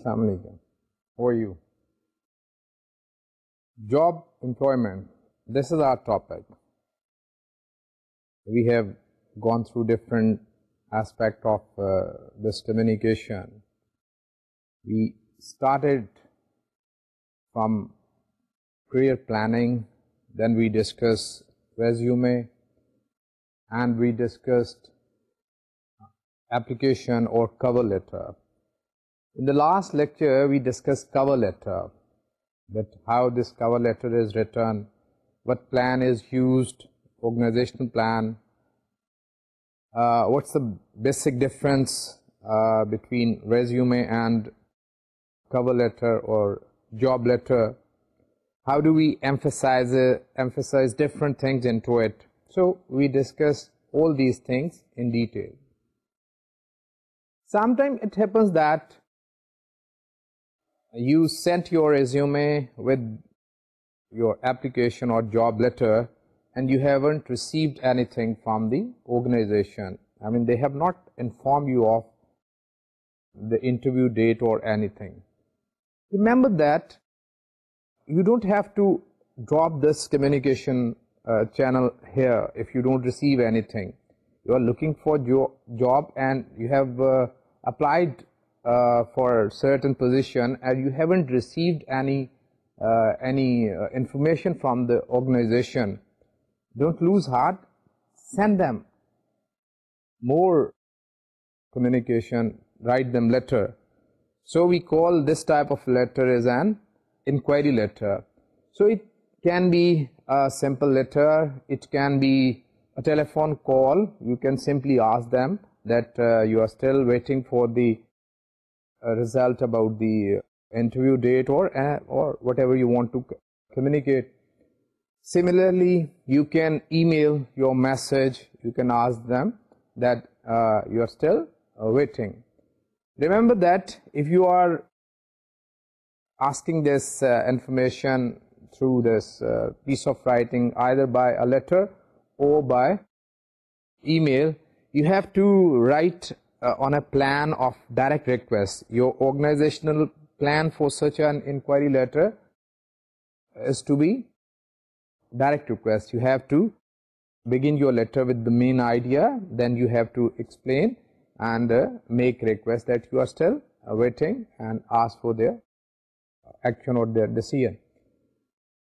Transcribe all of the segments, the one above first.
Assalamu alaikum. How are you? Job, employment. This is our topic. We have gone through different aspects of uh, this communication. We started from career planning, then we discussed resume, and we discussed application or cover letter. In the last lecture, we discussed cover letter, that how this cover letter is written, what plan is used, organizational plan, uh, what's the basic difference uh, between resume and cover letter or job letter, how do we uh, emphasize different things into it. So we discussed all these things in detail. Sometimes it happens that you sent your resume with your application or job letter and you haven't received anything from the organization. I mean, they have not informed you of the interview date or anything. Remember that you don't have to drop this communication uh, channel here if you don't receive anything. You are looking for your job and you have uh, applied uh, for a certain position and you haven't received any uh, uh, information from the organization, don't lose heart. Send them more communication, write them letter. So we call this type of letter as an inquiry letter. So it can be a simple letter, it can be a telephone call. You can simply ask them that you are still waiting for the result about the uh, interview date uh, or whatever you want to communicate. Similarly, you can email your message. You can ask them that uh, you are still waiting. Remember that if you are asking this information through this piece of writing, either by a letter or by email, you have to write uh, on a plan of direct request. Your organizational plan for such an inquiry letter is to be direct request. You have to begin your letter with the main idea, then you have to explain and uh, make request that you are still awaiting and ask for their action or their decision.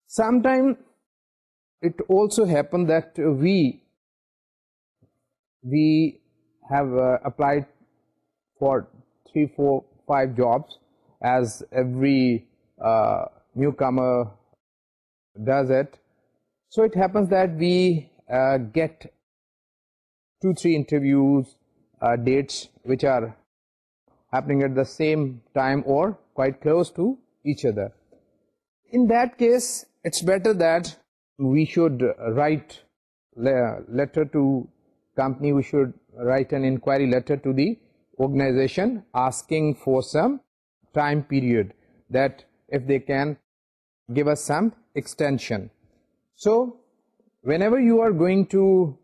Sometimes it also happens that we have uh, applied for 3, 4, 5 jobs, as every uh, newcomer does it. So it happens that we uh, get 2, 3 interviews dates which are happening at the same time or quite close to each other. In that case, it's better that we should write letter to company, we should write an inquiry letter to the organization asking for some time period, that if they can give us some extension. So whenever you are going to,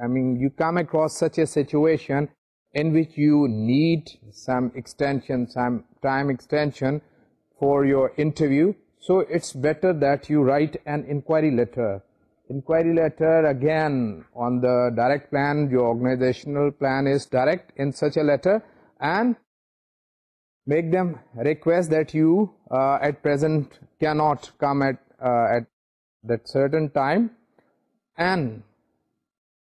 you come across such a situation in which you need some extension, some time extension for your interview, so it's better that you write an inquiry letter. Inquiry letter, again on the direct plan, your organizational plan is direct in such a letter, and make them request that you uh, at present cannot come uh, at that certain time, and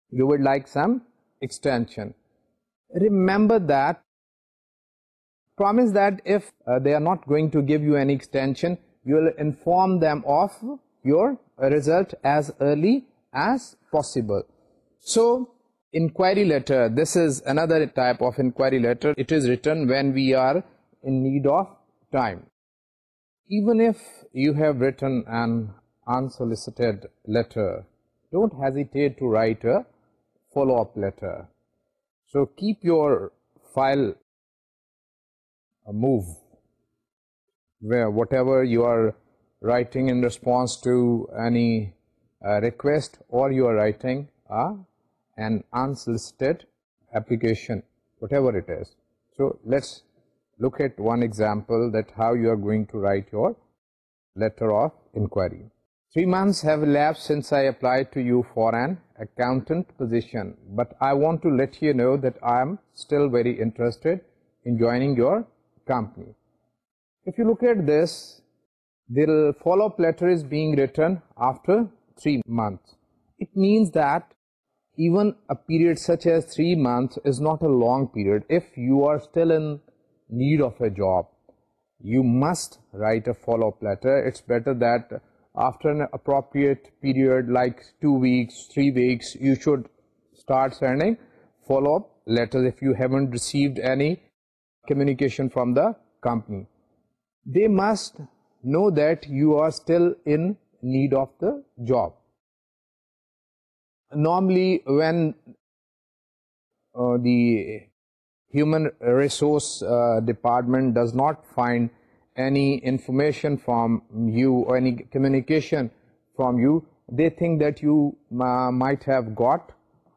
you would like some extension. Remember that, promise that if uh, they are not going to give you any extension, you will inform them of your result as early as possible. So, inquiry letter, this is another type of inquiry letter. It is written when we are in need of time. Even if you have written an unsolicited letter, don't hesitate to write a follow-up letter. So keep your file a uh, move where whatever you are writing in response to any uh, request, or you are writing an unsolicited application, whatever it is. So let's look at one example that how you are going to write your letter of inquiry. 3 months have elapsed since I applied to you for an accountant position, but I want to let you know that I am still very interested in joining your company. If you look at this, They'll follow platter is being written after 3 months. It means that even a period such as 3 months is not a long period. If you are still in need of a job, you must write a follow-up letter. It's better that after an appropriate period like 2 weeks, 3 weeks, you should start sending follow-up letters if you haven't received any communication from the company. They must know that you are still in need of the job. Normally, when uh, the human resource uh, department does not find any information from you or any communication from you, they think that you might have got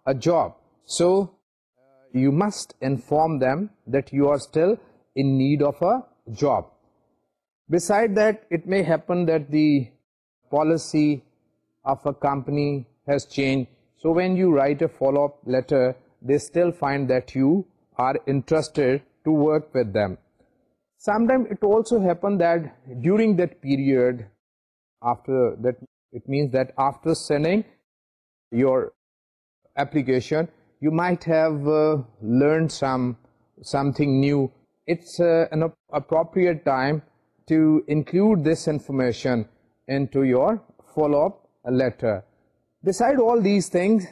a job. So, uh, you must inform them that you are still in need of a job. Beside that, it may happen that the policy of a company has changed. So when you write a follow-up letter, they still find that you are interested to work with them. Sometimes it also happens that during that period, after that, it means that after sending your application, you might have uh, learned something new. It's uh, an appropriate time to include this information into your follow-up letter. Beside all these things,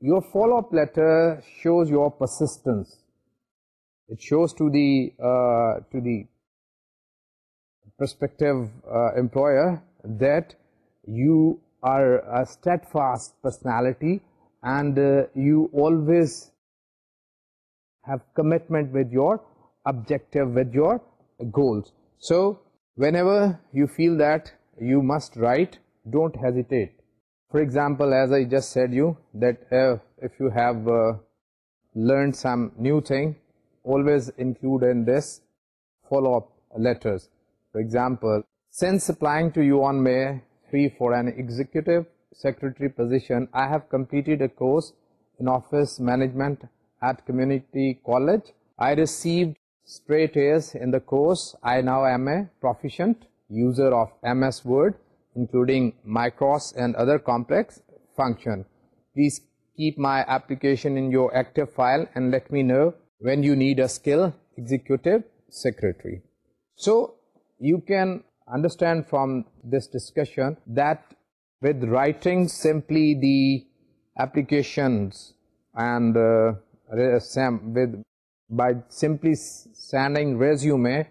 your follow-up letter shows your persistence. It shows to the uh, prospective uh, employer that you are a steadfast personality and uh, you always have commitment with your objective, with your goals. So Whenever you feel that you must write, don't hesitate. For example, as I just said you that uh, if you have uh, learned some new thing, always include in this follow-up letters. For example, since applying to you on May 3 for an executive secretary position, I have completed a course in office management at community college. I received straight A's in the course. I now am a proficient user of MS Word, including MICROS and other complex function. Please keep my application in your active file and let me know when you need a skilled executive secretary. So you can understand from this discussion that with writing simply the applications and uh, with by simply sending resume,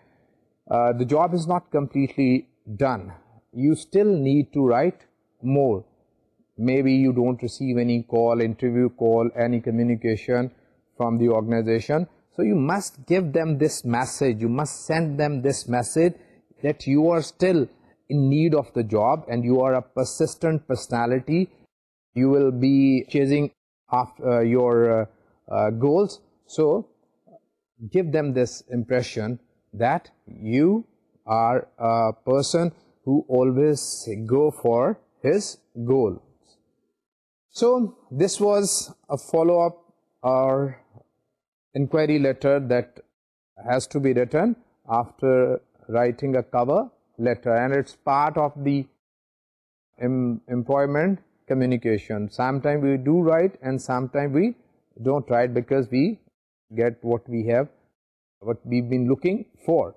uh, the job is not completely done. You still need to write more. Maybe you don't receive any call, interview call, any communication from the organization. So you must give them this message, you must send them this message that you are still in need of the job and you are a persistent personality. You will be chasing after uh, your uh, goals. So give them this impression that you are a person who always go for his goals. So this was a follow-up or inquiry letter that has to be written after writing a cover letter, and it's part of the employment communication. Sometimes we do write and sometimes we don't write because we get what we've been looking for.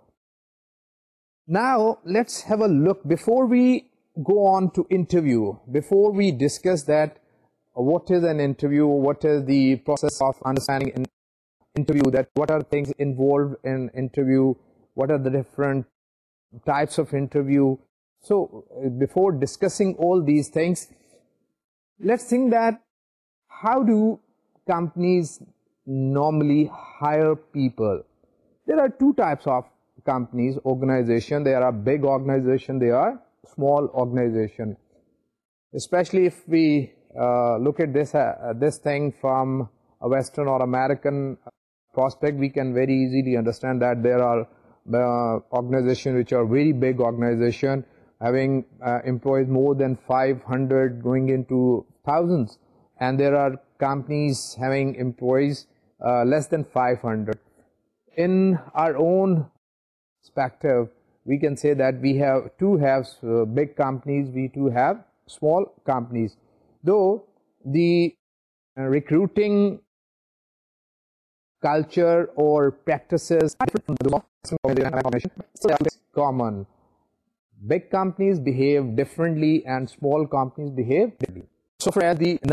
Now let's have a look before we go on to interview, before we discuss that what is an interview, what is the process of understanding an interview, that what are things involved in interview, what are the different types of interview. So before discussing all these things, let's think that how do companies normally hire people. There are two types of companies, organization. There are big organization, they are small organization. Especially if we uh, look at uh, this thing from a Western or American prospect, we can very easily understand that there are uh, organizations which are very big organization, having employees more than 500 going into thousands, and there are companies having employees less than five hundred in can see that we've to have smalls do recruitings companies and small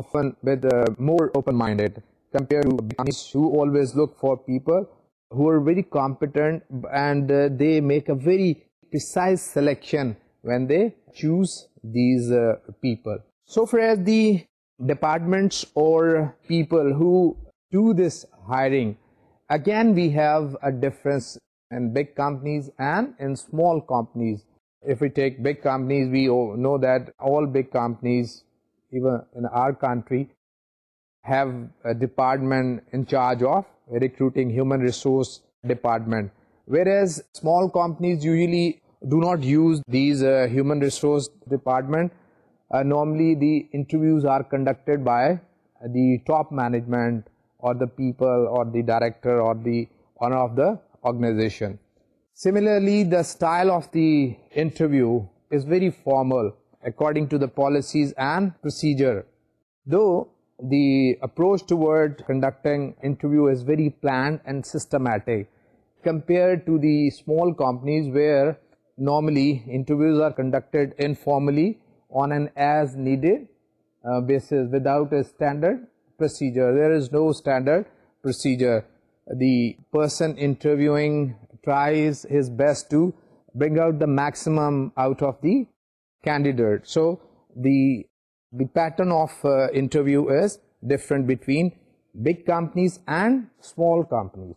more اوپنڈویز look for پیپلٹنٹ and they make اےریز selection when they choose دیزل so for the department or peoples hiring again we have a difference big companies and انال companies you take big companies we know that all big companies even in our country, have a department in charge of recruiting, human resource department. Whereas small companies usually do not use these uh, human resource department. Uh, normally the interviews are conducted by the top management or the people or the director or the owner of the organization. Similarly, the style of the interview is very formal according to the policies and procedure. Though the approach toward conducting interview is very planned and systematic compared to the small companies where normally interviews are conducted informally on an as needed uh, basis without a standard procedure. There is no standard procedure. The person interviewing tries his best to bring out the maximum out of the candidate. So the pattern of uh, interview is different between big companies and small companies.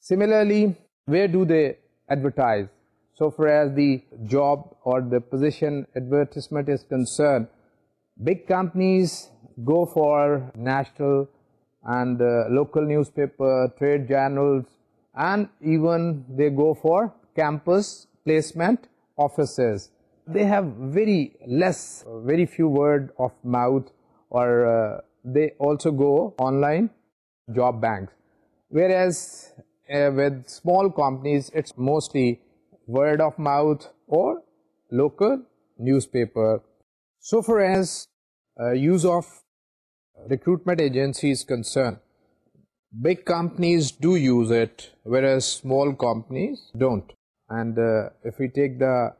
Similarly, where do they advertise? So far as the job or the position advertisement is concerned, big companies go for national and uh, local newspaper, trade journals, and even they go for campus placement offices. They have very few word of mouth, or uh, they also go online job banks. Whereas uh, with small companies, it's mostly word of mouth or local newspaper. So far as uh, use of recruitment agency is concerned, big companies do use it, whereas small companies don't. And if we take the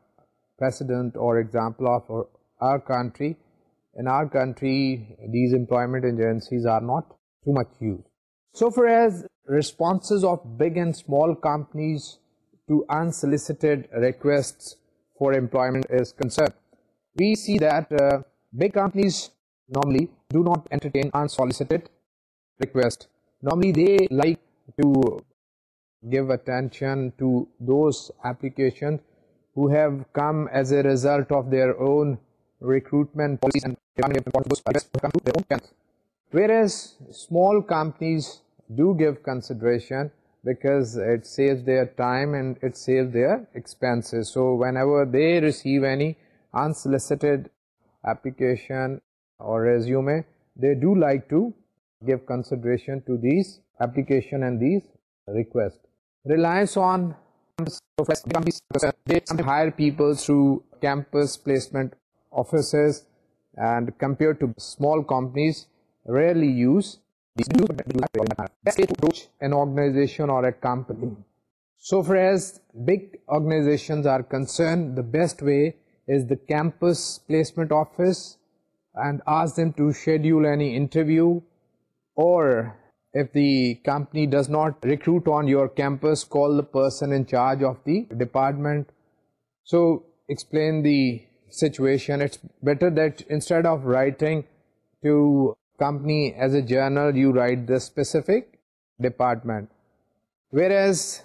example of our country and country these employment agencies of big and small companies to unsolicited request for employment we see that big companies normally they like go attention to this application who have come as a of their where time saves their expenses so when they receive any in selection people through campus placement offices and compare to small companies rarely use an organisation or best way is the campus placement office and ask them to schedule any interview or If the company does not recruit on your campus, call the person in charge of the department. So explain the situation. It's better that instead of writing to company as a journal, you write the specific department. Whereas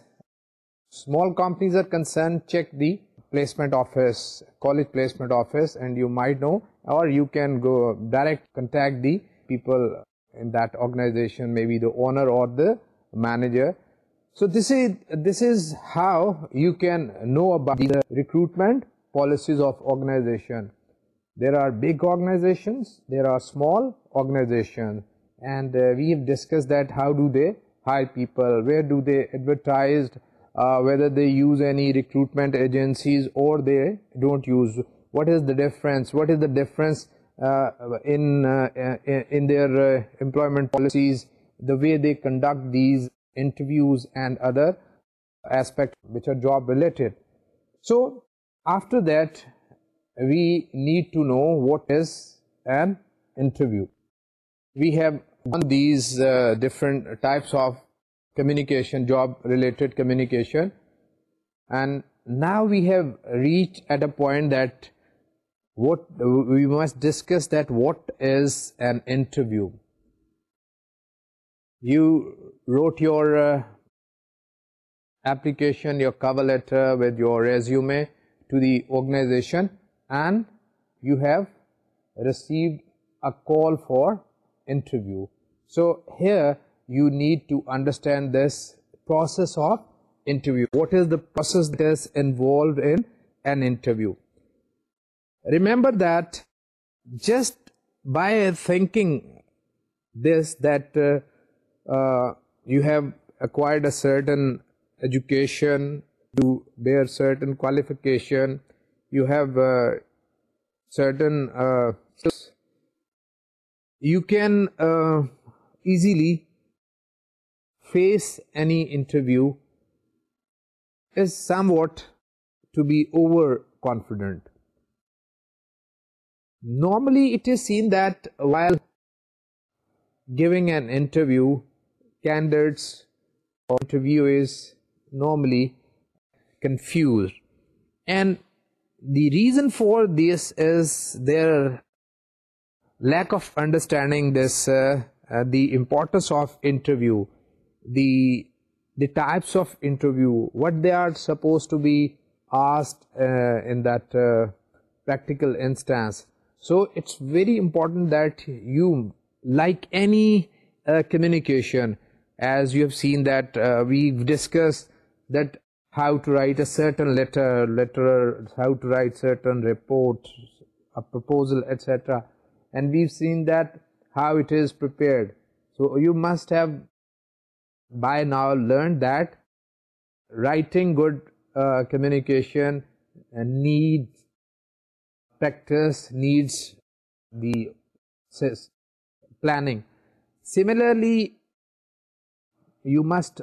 small companies are concerned, check the placement office, college placement office, and you might know, or you can go direct contact the people in that organization, maybe the owner or the manager. So this is how you can know about the recruitment policies of organization. There are big organizations, there are small organizations, and uh, we have discussed that how do they hire people, where do they advertise, uh, whether they use any recruitment agencies or they don't use. What is the difference? What is the difference uh, uh, uh, in their employment policies, the way they conduct these interviews and other aspects which are job related. So after that, we need to know what is an interview. We have done these different types of communication, job related communication, and now we have reached at a point that what we must discuss, that what is an interview? You wrote your uh, application, your cover letter with your resume to the organization, and you have received a call for interview. So here you need to understand this process of interview. What is the process that is involved in an interview? Remember that just by thinking this, that uh, uh, you have acquired a certain education, you bear certain qualification, you have uh, certain skills, you can easily face any interview is somewhat to be overconfident. Normally it is seen that while giving an interview, candidates or interviewees normally confused, and the reason for this is their lack of understanding this uh, uh, the importance of interview, the types of interview, what they are supposed to be asked uh, in that practical instance. So it's very important that you, like any uh, communication, as you have seen that uh, we've discussed that how to write a certain letter, how to write certain report, a proposal, etc. And we've seen that how it is prepared. So you must have by now learned that writing good uh, communication needs practice needs the planning. Similarly, you must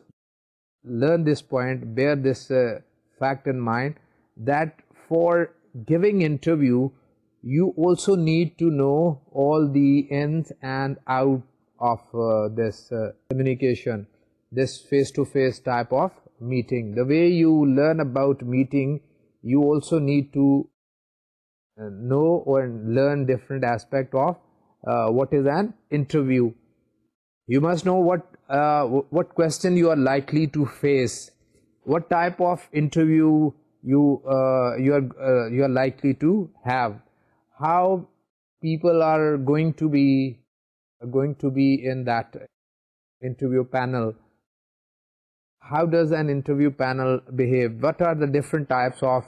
learn this point, bear this uh, fact in mind, that for giving interview you also need to know all the ins and out of uh, this uh, communication, this face-to-face type of meeting. The way you learn about meeting, you also need to know or learn different aspect of uh, what is an interview. You must know uh, what question you are likely to face, what type of interview you uh, are likely to have, how people are going to be in that interview panel, how does an interview panel behave, what are the different types of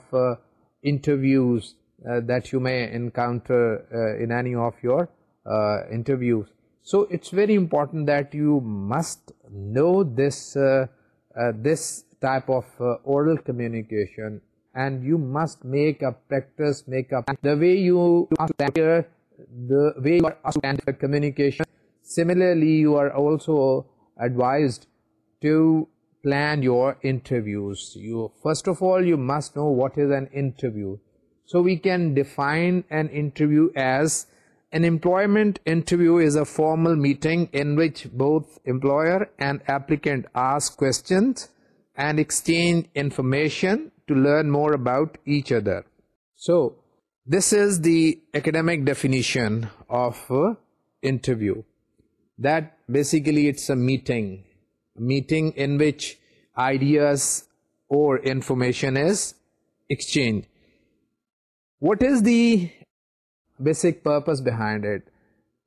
interviews, uh, that you may encounter uh, in any of your uh, interviews. So it's very important that you must know this this type of oral communication, and you must make a practice, make up the way you answer, the way you are communication. Similarly, you are also advised to plan your interviews. You first of all, you must know what is an interview. So we can define an interview as an employment interview is a formal meeting in which both employer and applicant ask questions and exchange information to learn more about each other. So this is the academic definition of interview, that basically it's a meeting in which ideas or information is exchanged. What is the basic purpose behind it?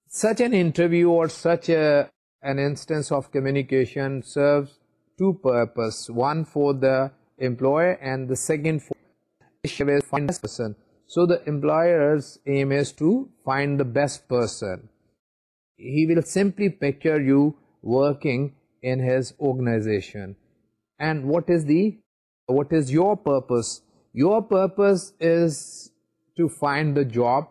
Such an interview or such an instance of communication serves two purposes, one for the employer and the second for the best person. So the employer's aim is to find the best person. He will simply picture you working in his organization. And what is your purpose? Your purpose is to find the job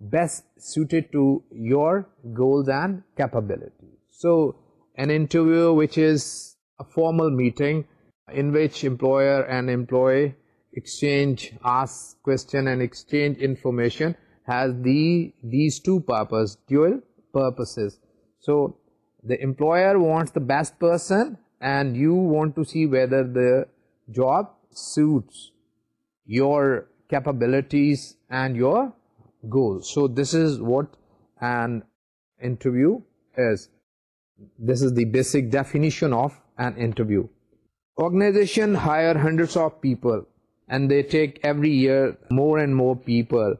best suited to your goals and capabilities. So an interview, which is a formal meeting in which employer and employee exchange, ask question and exchange information, has these two purposes, dual purposes. So the employer wants the best person and you want to see whether the job suits your capabilities and your goals. So this is what an interview is. This is the basic definition of an interview. Organization hire hundreds of people, and they take every year more and more people.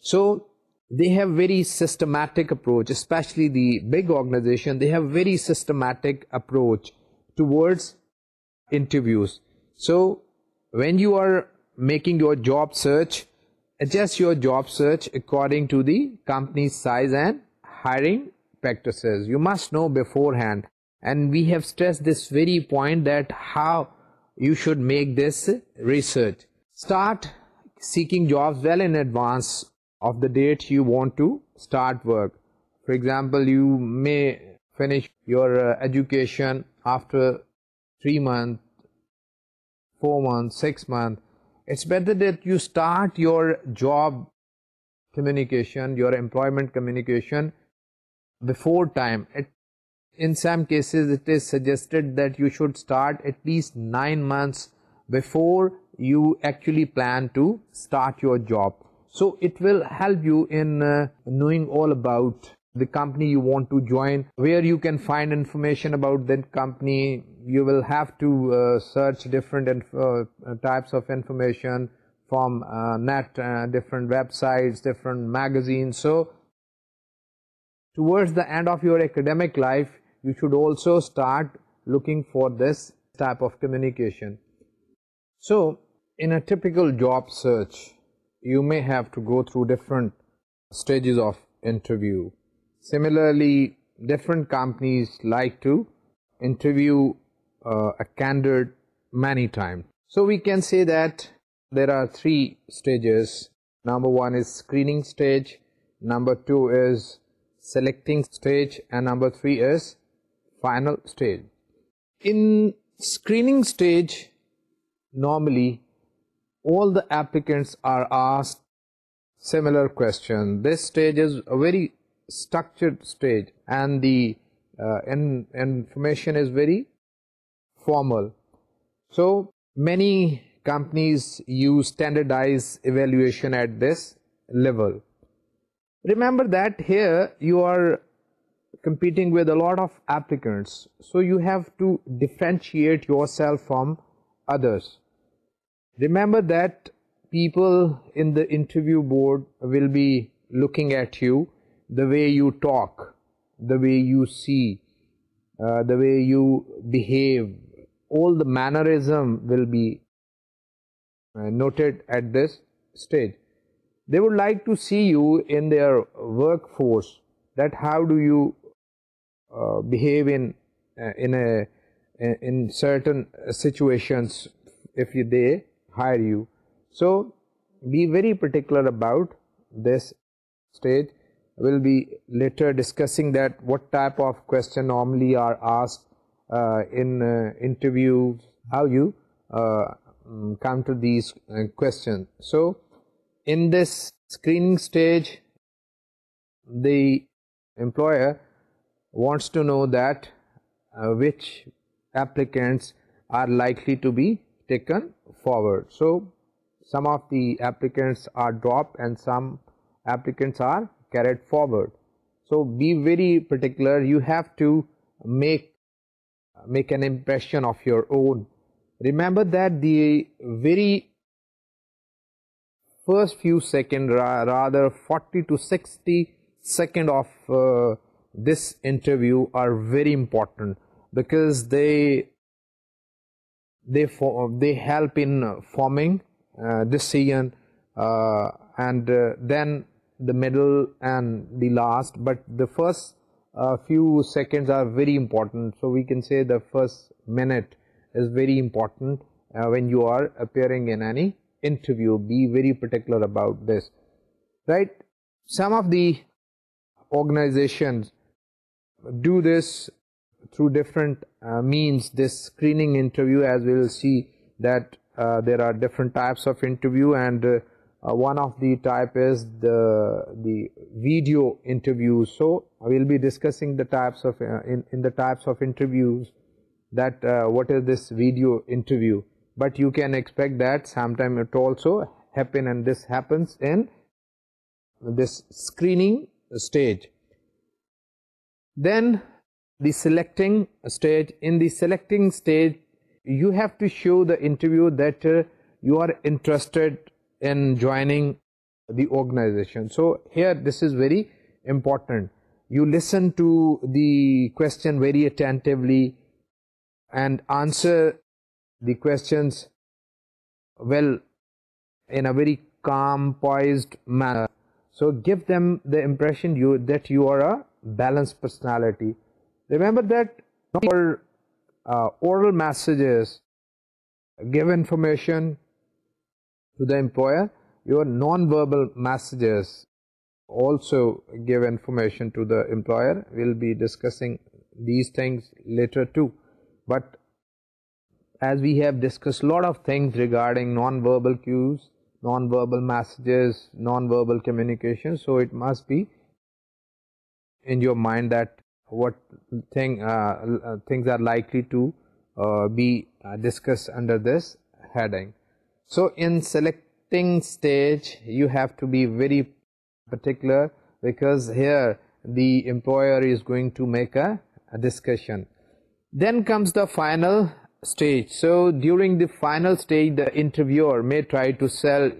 So they have very systematic approach, especially the big organization. They have very systematic approach towards interviews. So when you are making your job search, and and we have this very how you should make this research seeking job well in advance work for example you may finish your education after three month four month six month it's better that you start your job communication your employment communication before you HR the company you want to join, where you can find information about that company. You will have to uh, search different uh, types of information from uh, net, different websites, different magazines. So towards the end of your academic life, you should also start looking for this type of communication. So in a typical job search, you may have to go through different stages of interview. Similarly, different companies like to interview uh, a candidate many times. So we can say that there are three stages. Number one is screening stage, number two is selecting stage, and number three is final stage. In screening stage, normally all the applicants are asked similar question. This stage is a very structured stage, and the uh, information is very formal. So many companies use standardized evaluation at this level. Remember that here you are competing with a lot of applicants, so you have to differentiate yourself from others. Remember that people in the interview board will be looking at you the way you talk, the way you see, uh, the way you behave, all the mannerism will be uh, noted at this stage. They would like to see you in their workforce, that how do you uh, behave in certain situations if they hire you. So be very particular about this stage will be later discussing that what type of question normally are asked uh, in uh, interviews, how you uh, mm, counter these questions. So in this screening stage, the employer wants to know that which applicants are likely to be taken forward. So some of the applicants are dropped and some applicants are carried forward. So be very particular. You have to make an impression of your own. Remember that the very first few seconds, rather 40 to 60 seconds of uh, this interview are very important, because they help in forming uh, decision, uh, and then the middle and the last, but the first uh, few seconds are very important. So we can say the first minute is very important uh, when you are appearing in any interview. Be very particular about this, right? Some of the organizations do this through different uh, means. This screening interview, as we will see that there are different types of interview, and uh, one of the type is the video interview. So we'll be discussing the types of uh, the types of interviews, that uh, what is this video interview. But you can expect that sometime it also happen, and this happens in this screening stage. Then the selecting stage. In the selecting stage, you have to show the interviewer that you are interested in joining the organization. So here this is very important. You listen to the question very attentively and answer the questions well in a very calm, poised manner. So give them the impression that you are a balanced personality. Remember that your uh, oral messages give information, to the employer. Your non-verbal messages also give information to the employer. We'll be discussing these things later too. But as we have discussed a lot of things regarding non-verbal cues, non-verbal messages, non-verbal communication, so it must be in your mind that what uh, uh, things are likely to uh, be discussed under this heading. So in selecting stage, you have to be very particular, because here the employer is going to make a discussion. Then comes the final stage. So during the final stage, the interviewer may try to sell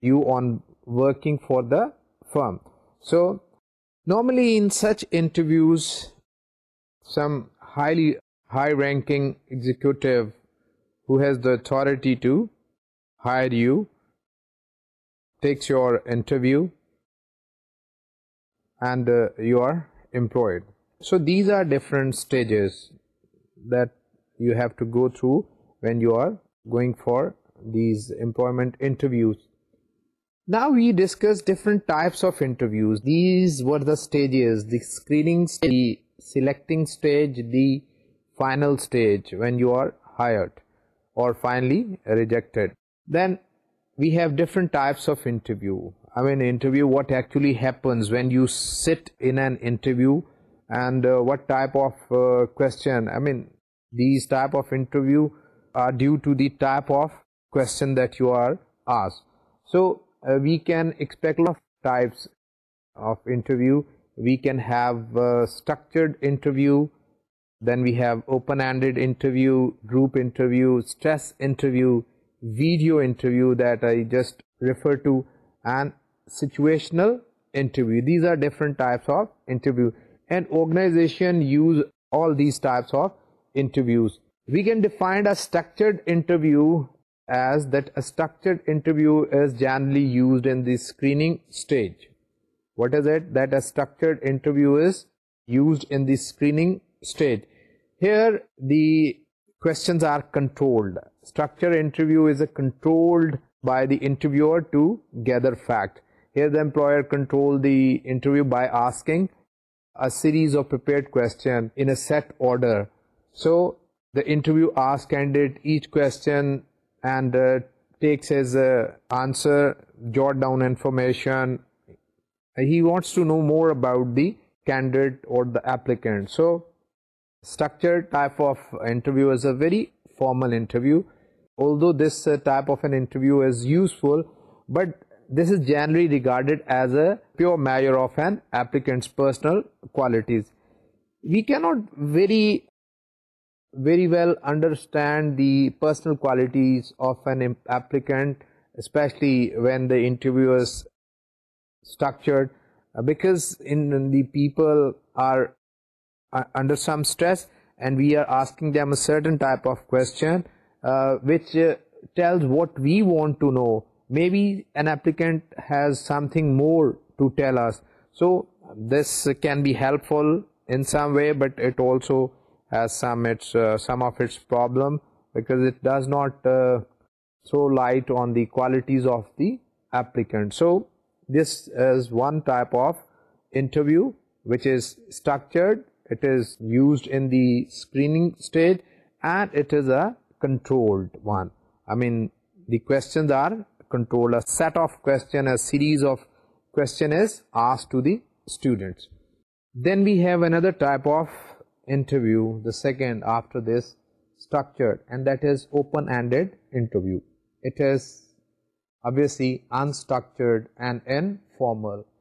you on working for the firm. So normally in such interviews, some high ranking executive who has the authority to hire you, takes your interview, and uh, you are employed. So these are different stages that you have to go through when you are going for these employment interviews. Now we discussed different types of interviews. These were the stages: the screening stage, the selecting stage, the final stage when you are hired or finally rejected. Then we have different types of interview what happens when you sit interview and what type of کوئی these type of interview are due to the type of conspectus we can have structured interview then we have open handed interview group interview stress interview video interview that I just referred to, and situational interview. These are different types of interview, and organization use all these types of interviews. We can define a structured interview as that a structured interview is generally used in the screening stage. What is it? That a structured interview is used in the screening stage. Here the questions are controlled. Structure interview is controlled by the interviewer to gather fact. Here the employer controls the interview by asking a series of prepared questions in a set order. So the interview asks candidate each question and uh, takes his answer, jot down information. He wants to know more about the candidate or the applicant. So Structured type of interview is a very formal interview. Although this uh, type of an interview is useful, but this is generally regarded as a pure measure of an applicant's personal qualities. We cannot very well understand the personal qualities of an applicant, especially when the interview is structured, uh, because the people are under some stress, and we are asking them a certain type of question uh, which uh, tells what we want to know. Maybe an applicant has something more to tell us, so this can be helpful in some way, but it also has some uh, of its problem, because it does not throw light on the qualities of the applicant. So this is one type of interview which is structured series آفسرو second after this that is opened and انمر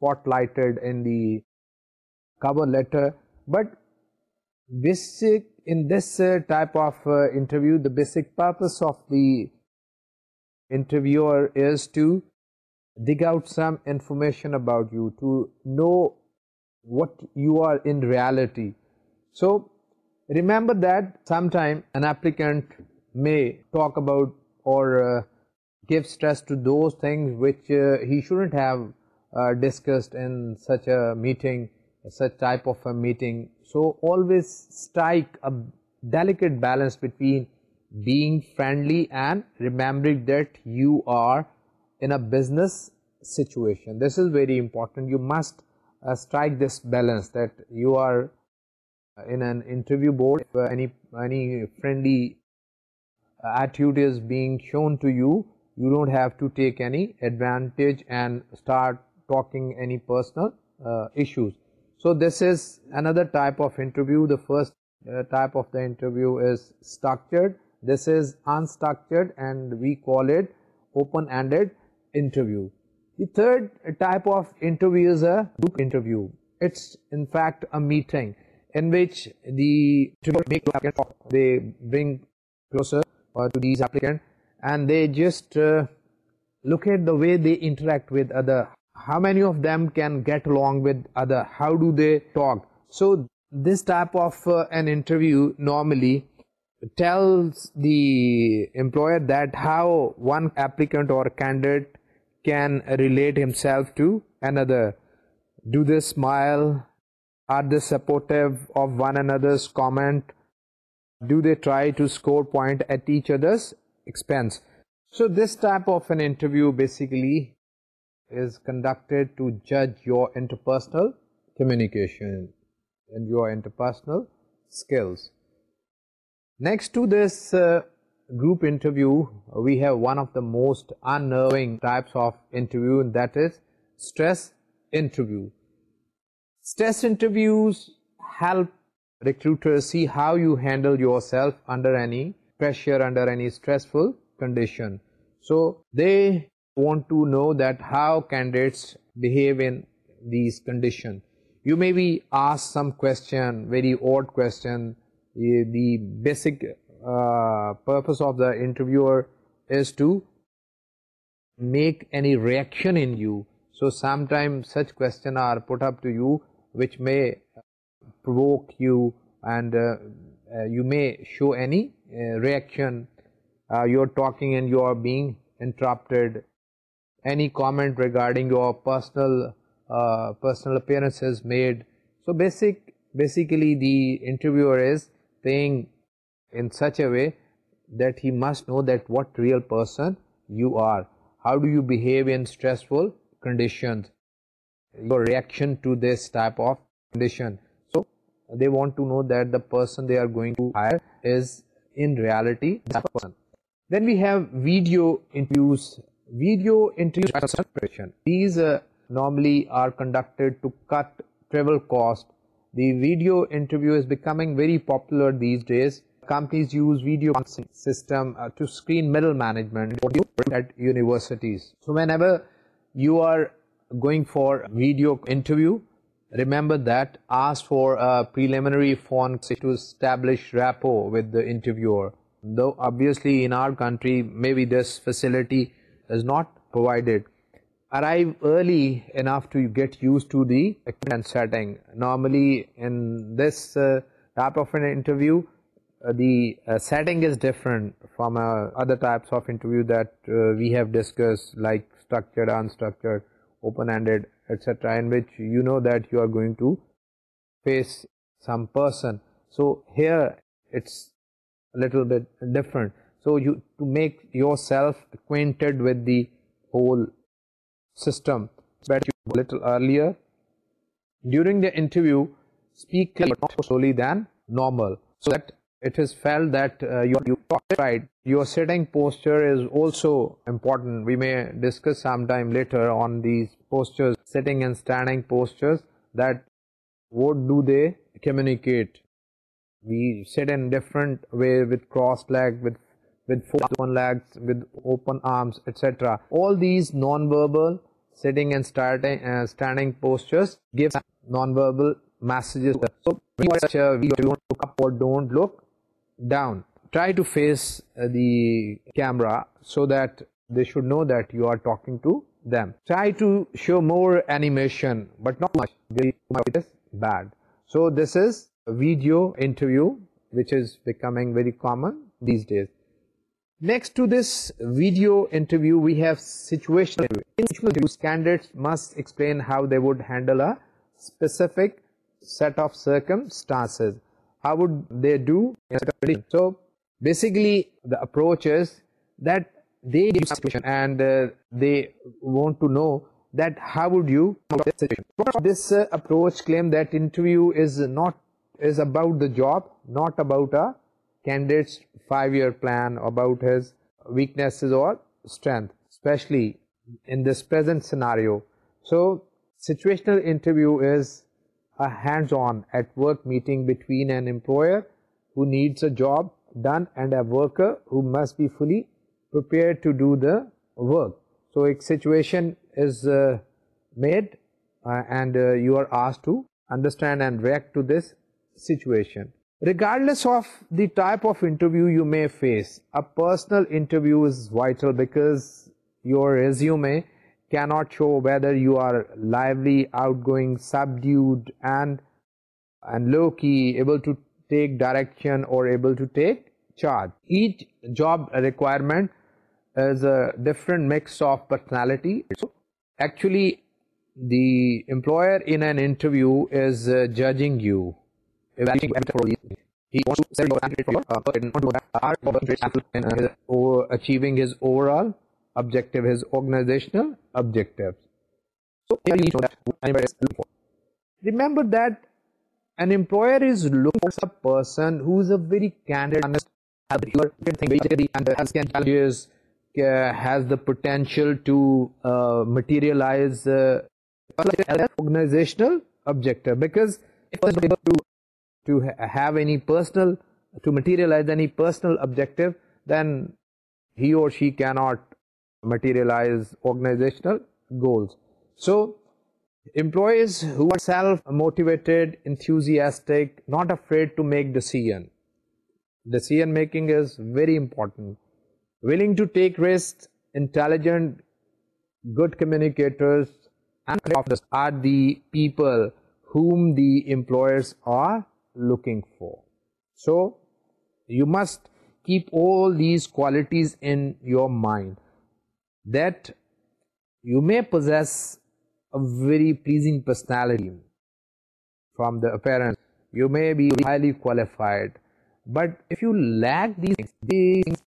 spotlighted in the cover letter. But basic in this uh, type of uh, interview, the basic purpose of the interviewer is to dig out some information about you, to know what you are in reality. So remember that sometime an applicant may talk about or uh, give stress to those things which he shouldn't have discussed in such a meeting, such type of a meeting. So always strike a delicate balance between being friendly and remembering that you are in a business situation. This is very important. You must uh, strike this balance that you are in an interview board. If any friendly attitude is being shown to you, you don't have to take any advantage and start talking any personal uh, issues. So this is another type of interview. The first uh, type of the interview is structured. This is unstructured and we call it open-ended interview. The third type of interview is a group interview. It's in fact a meeting in which the they bring closer uh, to these applicants and they just look at the way they interact with other how many of them can get along with other? How do they talk? So this type of uh, an interview normally tells the employer that how one applicant or candidate can relate himself to another. Do they smile? Are they supportive of one another's comment? Do they try to score points at each other's expense? So this type of an interview basically see how you handle your self under under any stressful condition so they want to know that how candidates behave in these condition you may we ask some question very odd question the basic purpose of the interview is to make any reaction such کو show any reaction you O talking and you are being interrupted any comment regarding your personal uh, appearances made. So basically the interviewer is playing in such a way that he must know that what real person you are. How do you behave in stressful conditions? Your reaction to this type of condition. So they want to know that the person they are going to hire is in reality that person. Then we have video interviews video these normally are conducted to cut the video very popular you are going for video interview remember that ask فارمنری phone to establish rapport ودرویوسلی may be this facility is not provided arrive early enough to get used to dating normally other types we have discuss like structured open handed etcetera you are going to face some person so here different you to make your self we hot you love earlier during the interview your sitting posture important we میں discuss some time later on these postures that what do they communicate we sit in different way with cross leg with شوکیگ to them try to show موریمیشن video interview which is becoming very common these days next to this video how they would handle set of سرکم how we do so basically the approach and they want to know داؤ would you this approach claim دیکھ is about the job not about a candidate's 5-year plan, about his weaknesses or strength, especially in this present scenario. So situational interview is a hands-on at work meeting between an employer who needs a job done and a worker who must be fully prepared to do the work. So a situation is uh, made uh, and uh, you are asked to understand and react to this situation. Regard of the type of interview you may face a personal your resume can not show whether you are lively out going subdued and local direction or employer interview is judging you اچیونگز over all objectives organisational remember that an employer is love a person who is اےریڈ has the potential to مٹیریلائزنائزیشنل because to have any personal, to materialize any personal objective, then he or she cannot materialize organizational goals. So employees who are self-motivated, enthusiastic, not afraid to make decision. Decision making is very important. Willing to take risks, intelligent, good communicators and officers are the people whom the employers are looking for. So you must keep all these qualities in your mind, that you may possess a very pleasing personality from the appearance. You may be highly qualified, but if you lack these things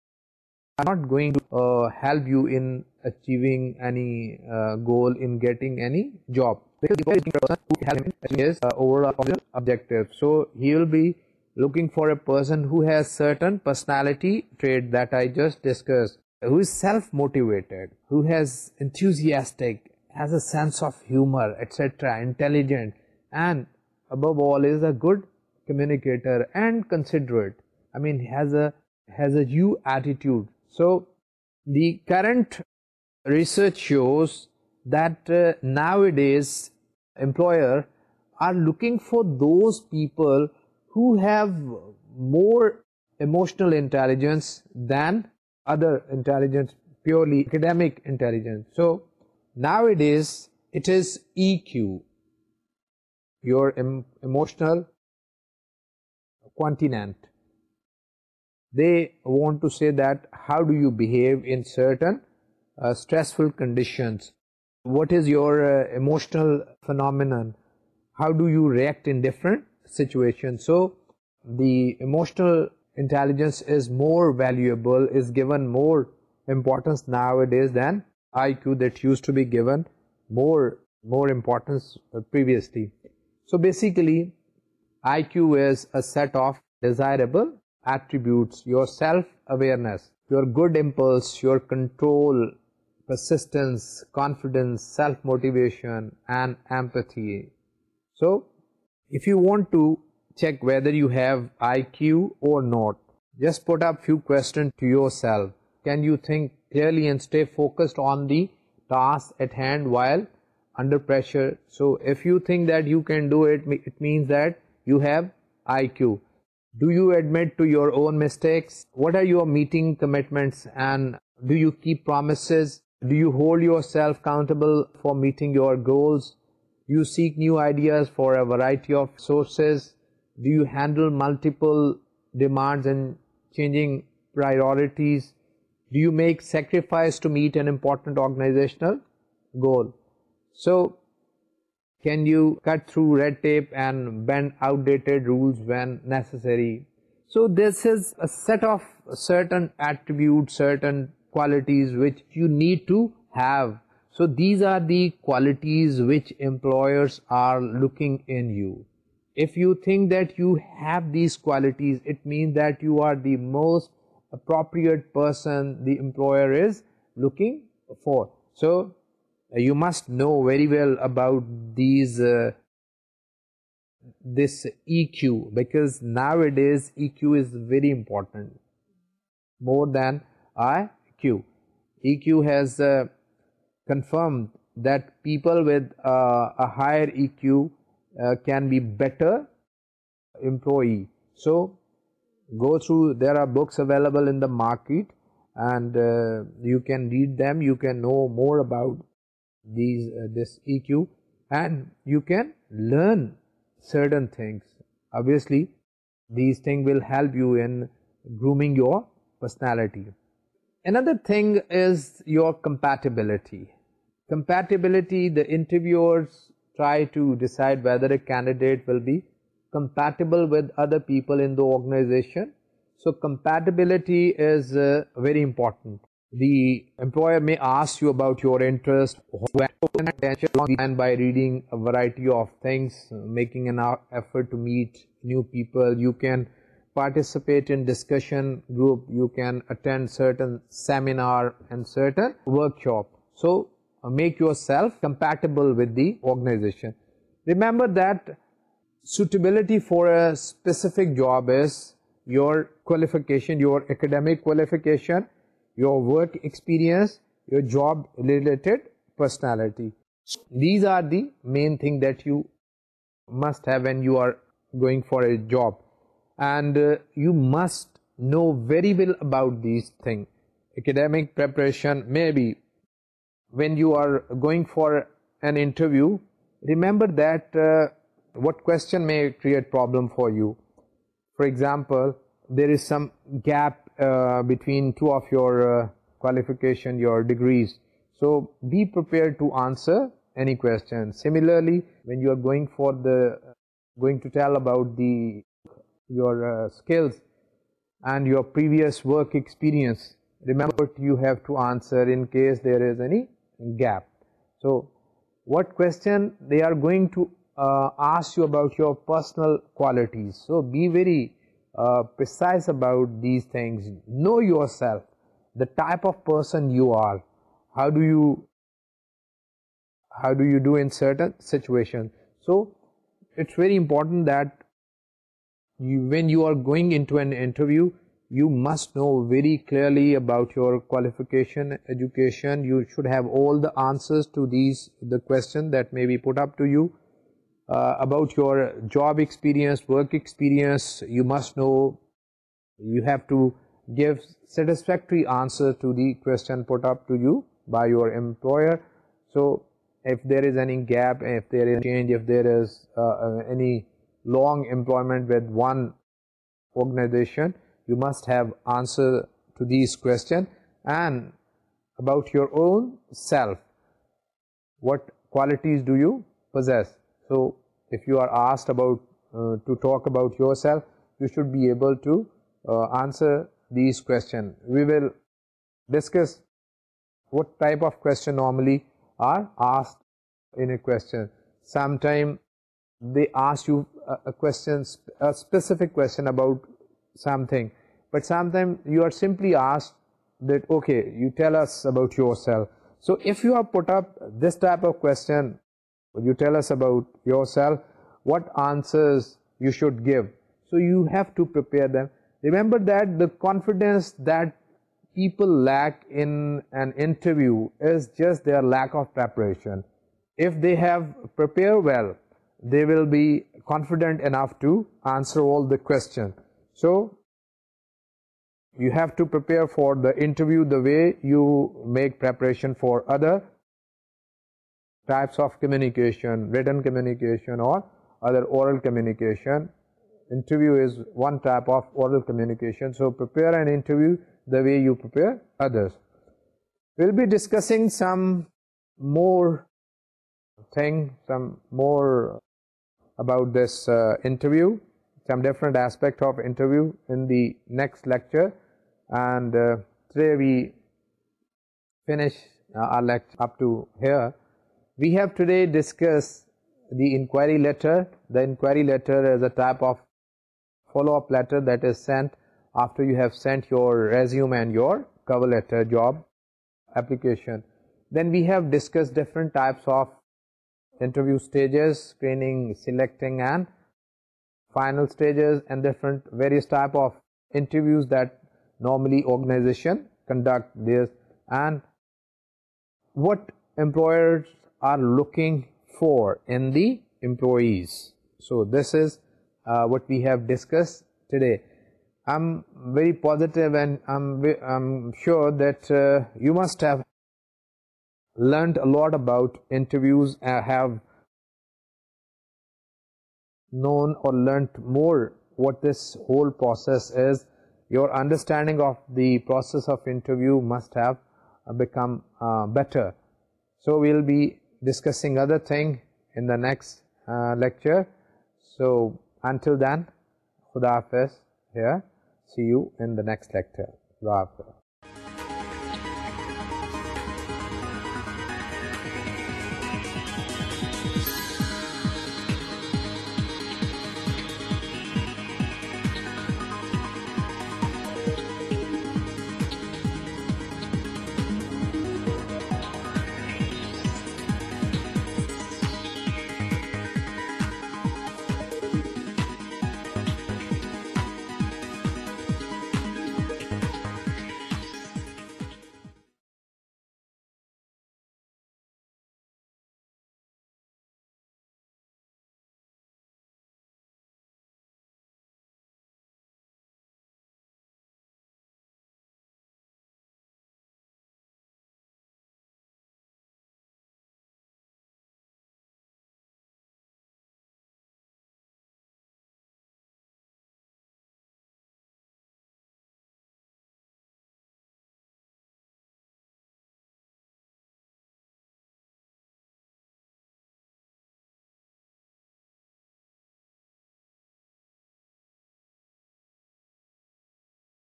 are not going to uh, help you in achieving any uh, goal, in getting any job. Sense of humour etcetera intelligent and above all is a good communicator and considers a so the current research shows that uh, nowadays employer are looking for those people who have more emotional intelligence than other intelligence, purely academic intelligence. So nowadays it is EQ, your emotional continent. They want to say that how do you behave in certain uh, stressful conditions. What is your uh, emotional phenomenon? How do you react in different situations? So the emotional intelligence is more valuable, is given more importance nowadays than IQ that used to be given more importance uh, previously. So basically, IQ is a set of desirable attributes, your self-awareness, your good impulse, your control persistence, confidence, self-motivation, and empathy. So, if you want to check whether you have IQ or not, just put up few questions to yourself. Can you think clearly and stay focused on the task at hand while under pressure? So, if you think that you can do it, it means that you have IQ. Do you admit to your own mistakes? What are your meeting commitments and do you keep promises? Do you hold yourself accountable for meeting your goals? Do you seek new ideas for a variety of sources? Do you handle multiple demands and changing priorities? Do you make sacrifice to meet an important organizational goal? So, can you cut through red tape and bend outdated rules when necessary? So, this is a set of certain attributes, certain qualities which you need to have. So these are the qualities which employers are looking in you. If you think that you have these qualities, it means that you are the most appropriate person the employer is looking for. So you must know very well about these uh, this EQ, because nowadays EQ is very important, more than I EQ. EQ has uh, confirmed that people with uh, a higher EQ uh, can be better employee. So go through, there are books available in the market, and you can read them, you can know more about these this EQ, and you can learn certain things. Obviously these things will help you in grooming your personality. Another thing is your compatibility. Compatibility, the interviewers try to decide whether a candidate will be compatible with other people in the organization. So compatibility is uh, very important. The employer may ask you about your interest, and by reading a variety of things, making an effort to meet new people, you can participate in discussion group, you can attend certain seminar and certain workshop. So uh, make yourself compatible with the organization. Remember that suitability for a specific job is your qualification, your academic qualification, your work experience, your job related personality. These are the main thing that you must have when you are going for a job and uh, you must know very well about these things. Academic preparation, maybe when you are going for an interview, remember that uh, what question may create problem for you. For example, there is some gap uh, between two of your qualification, your degrees. So be prepared to answer any question. Similarly, when you are going to tell about the your uh, skills and your previous work experience. Remember, you have to answer in case there is any gap. So what question they are going to uh, ask you about your personal qualities. So be very uh, precise about these things. Know yourself, the type of person you are. How do you do in certain situations? So it's very important that when you are going into an interview, you must know very clearly about your qualification, education. You should have all the answers to the question that may be put up to you. Uh, about your job experience, work experience, you must know. You have to give satisfactory answer to the question put up to you by your employer. So if there is any gap, if there is change, if there is uh, uh, any long employment with one organization, you must have answer to these questions. And about your own self, what qualities do you possess? So if you are asked about uh, to talk about yourself, you should be able to uh, answer these questions. We will discuss what type of question normally are asked in a question. Sometimes they ask you a question, a specific question about something, but sometimes you are simply asked that, okay, you tell us about yourself. So if you have put up this type of question, you tell us about yourself, what answers you should give. So you have to prepare them. Remember that the confidence that people lack in an interview is just their lack of preparation. If they have prepared well, they will be confident enough to answer all the questions. So you have to prepare for the interview the way you make preparation for other types of communication, written communication or other oral communication. Interview is one type of oral communication. So prepare an interview the way you prepare others. We'll be discussing some more about this uh, interview, some different aspect of interview in the next lecture. And uh, today we finish uh, our lecture up to here. We have today discussed the inquiry letter. The inquiry letter is a type of follow-up letter that is sent after you have sent your resume and your cover letter, job application. Then we have discussed different types of interview stages, screening, selecting and final stages, and different various type of interviews that normally organization conduct this, and what employers are looking for in the employees. So this is uh, what we have discussed today. I'm very positive and I'm sure that uh, you must have learned a lot about interviews, uh, have known or learnt more what this whole process is. Your understanding of the process of interview must have uh, become uh, better. So we'll be discussing other thing in the next lecture. So until then, Khuda Hafiz here. See you in the next lecture. Khuda Hafiz.